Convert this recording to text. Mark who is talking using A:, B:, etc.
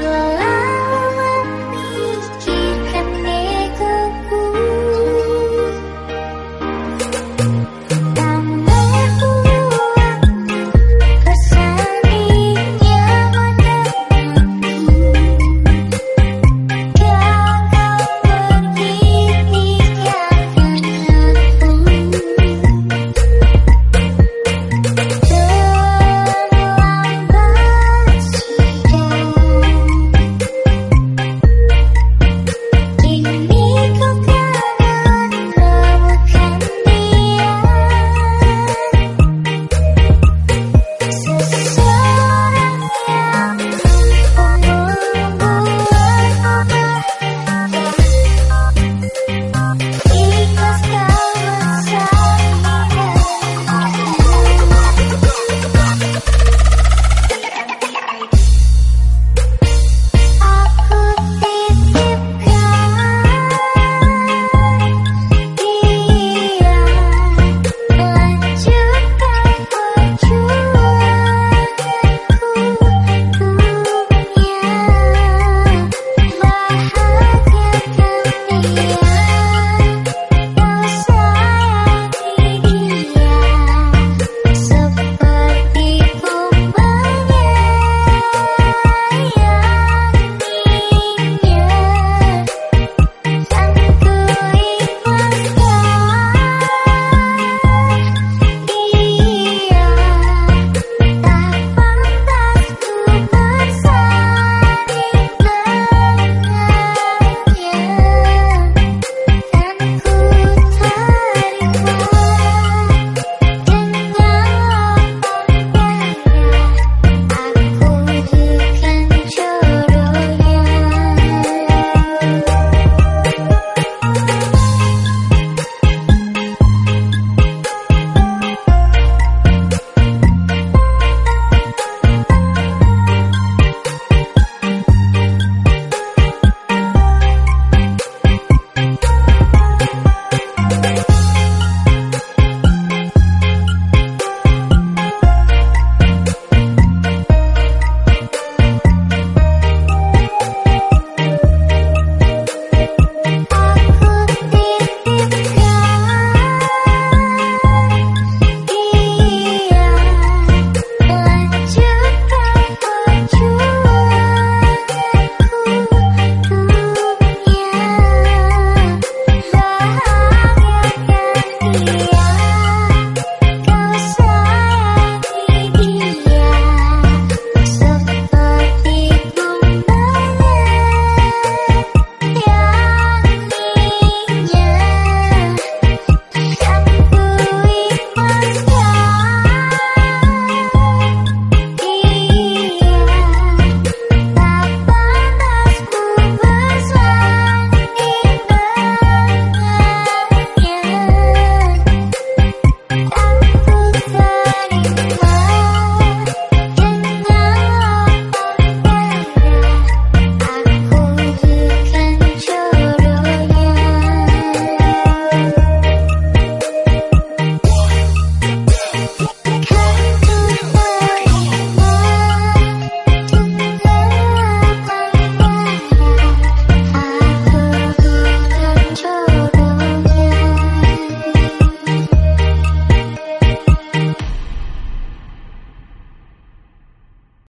A: love.